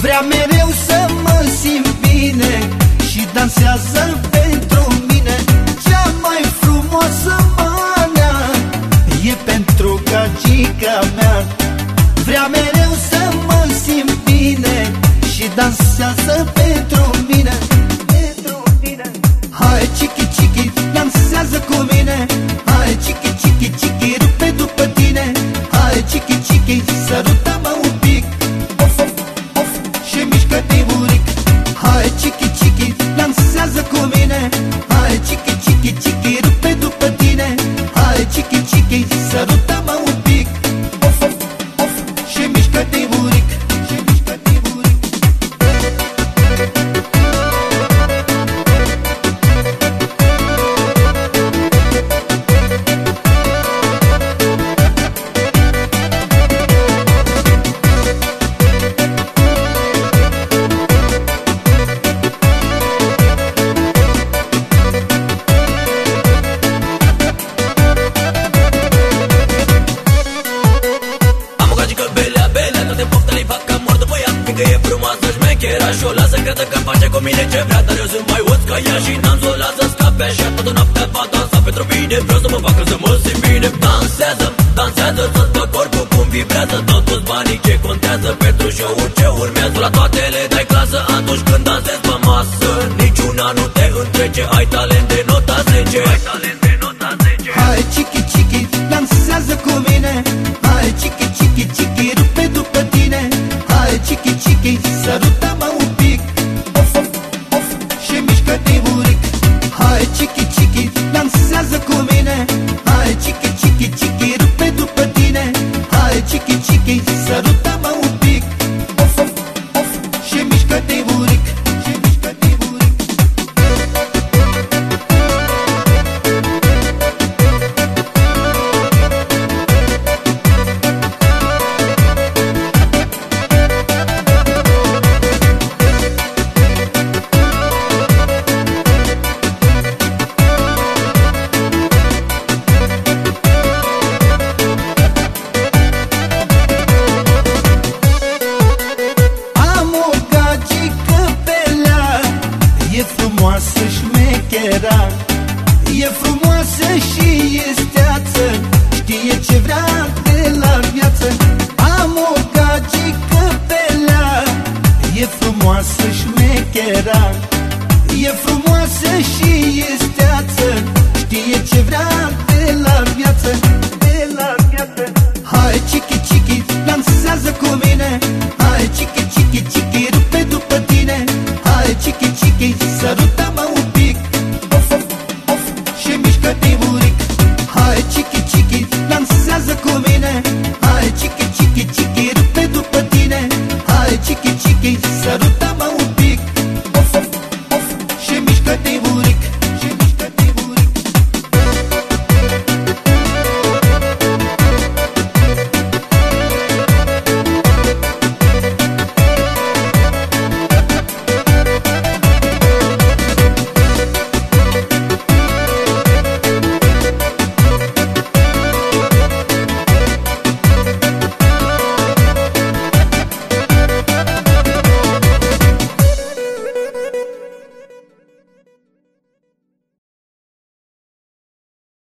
gagica mea Vrea mereu să mă simt bine Și dansează pentru mine. Cea mai frumoasă manea E pentru gagica mea. Vrea mereu să mă simt bine Și dansează pentru mine. Pentru mine. Hai, chichi, chichi, dansează cu mine. Hai, chichi, chichi, chichi, rupe după tine. Hai, chichi, chichi, sărută-mă dansează frumoasă, șmechera Și o lasă crede că face cu mine ce vrea Dar eu sunt mai uț ca ea Și n-am să o las să scape. Așa toată noaptea va dansa pentru mine Vreau să mă facă să mă simt bine. Dansează, dansează Să-ți fac corpul cum vibrează Totuși banii ce contează Pentru show-ul ce urmează. La toate le dai clasă Atunci când dansezi pe masă. Niciuna nu te întrece Ai talent de nota 10 Ai talent de nota 10 Hai, chichi, chichi, dansează cu mine sărută-mă un pic. Of, of, of, și mișcă-te buric Hai, chichi, chichi, dansează cu mine. Hai, chichi, chichi, chichi, rupe după tine. Hai, chichi, chichi, sărută-mă un frumoasă șmechera E frumoasă și este ață Știe ce vrea de la viață.